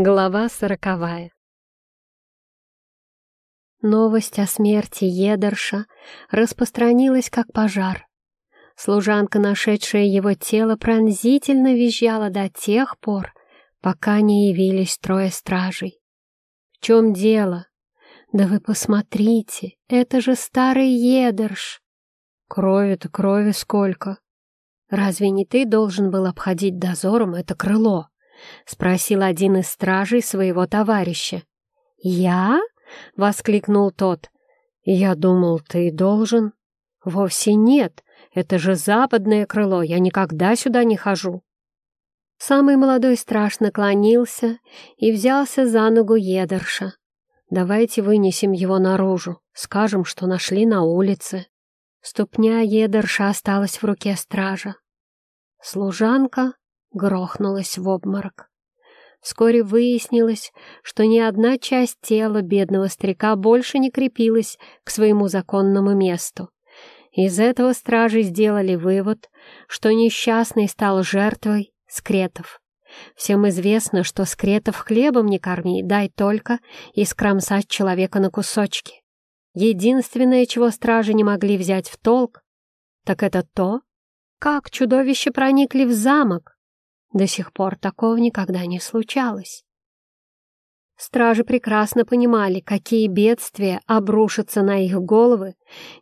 Глава сороковая. Новость о смерти Едерша распространилась как пожар. Служанка, нашедшая его тело, пронзительно визжала до тех пор, пока не явились трое стражей. «В чем дело? Да вы посмотрите, это же старый Едерш!» «Крови-то крови сколько!» «Разве не ты должен был обходить дозором это крыло?» — спросил один из стражей своего товарища. «Я?» — воскликнул тот. «Я думал, ты должен». «Вовсе нет. Это же западное крыло. Я никогда сюда не хожу». Самый молодой страж наклонился и взялся за ногу Едерша. «Давайте вынесем его наружу. Скажем, что нашли на улице». Ступня Едерша осталась в руке стража. Служанка грохнулась в обморок. Вскоре выяснилось, что ни одна часть тела бедного старика больше не крепилась к своему законному месту. Из этого стражи сделали вывод, что несчастный стал жертвой скретов. Всем известно, что скретов хлебом не корми, дай только искромсать человека на кусочки. Единственное, чего стражи не могли взять в толк, так это то, как чудовища проникли в замок, до сих пор такого никогда не случалось. Стражи прекрасно понимали, какие бедствия обрушатся на их головы,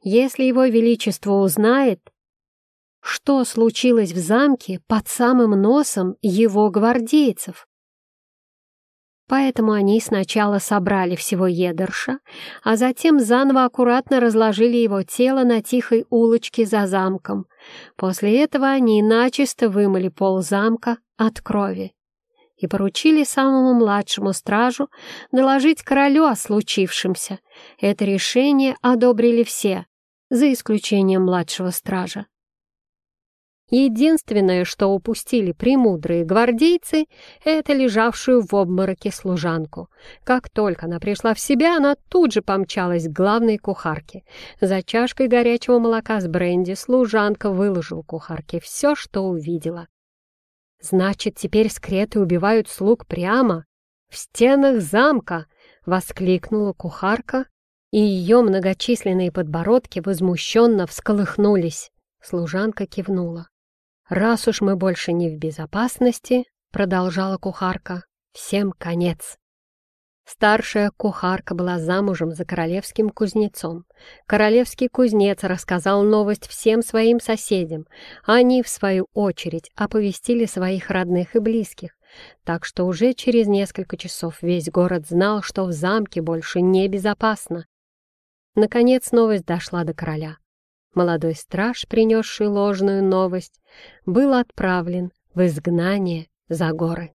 если его величество узнает, что случилось в замке под самым носом его гвардейцев. Поэтому они сначала собрали всего едерша, а затем заново аккуратно разложили его тело на тихой улочке за замком, После этого они начисто вымыли пол замка от крови и поручили самому младшему стражу доложить королю о случившемся. Это решение одобрили все, за исключением младшего стража. Единственное, что упустили премудрые гвардейцы, это лежавшую в обмороке служанку. Как только она пришла в себя, она тут же помчалась к главной кухарке. За чашкой горячего молока с бренди служанка выложила кухарке все, что увидела. «Значит, теперь скреты убивают слуг прямо в стенах замка!» — воскликнула кухарка, и ее многочисленные подбородки возмущенно всколыхнулись. Служанка кивнула. «Раз уж мы больше не в безопасности», — продолжала кухарка, — «всем конец». Старшая кухарка была замужем за королевским кузнецом. Королевский кузнец рассказал новость всем своим соседям. Они, в свою очередь, оповестили своих родных и близких. Так что уже через несколько часов весь город знал, что в замке больше небезопасно. Наконец новость дошла до короля. Молодой страж, принесший ложную новость, был отправлен в изгнание за горы.